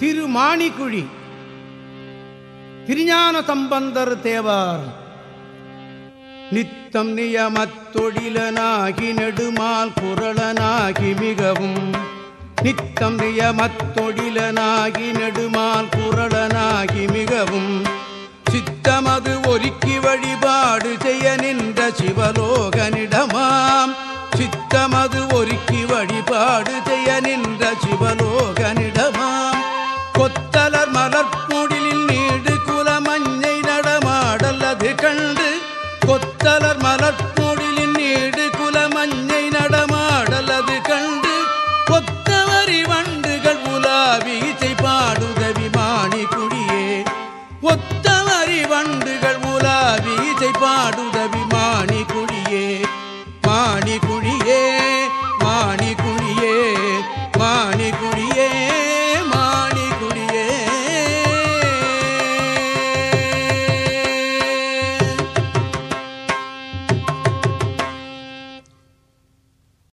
திருமாணிக்குழி. திருஞான சம்பந்தர் தேவார். நித்தம் நியமத்தொழிலனாகி நெடுமால் குரலனாகி மிகவும். நித்தம் நியமத்தொழிலனாகி நெடுமால் குரலனாகி மிகவும். சித்தமது ஒருக்கி வழிபாடு செய்ய நின்ற சிவலோகனிடமாம். சித்தமது ஒருக்கி வழிபாடு செய்ய நின்ற சிவலோகனிடம் அது கண்டு கொத்தலர் மலர்பூடிலின் நீடு குலமஞ்சை நடமாடல். அது கண்டு கொத்தவரி வண்டுகள் உலாவி இசை பாடுதவி மாணி குடியே. ஒத்தவரி வண்டுகள் உலாவி இசை பாடுத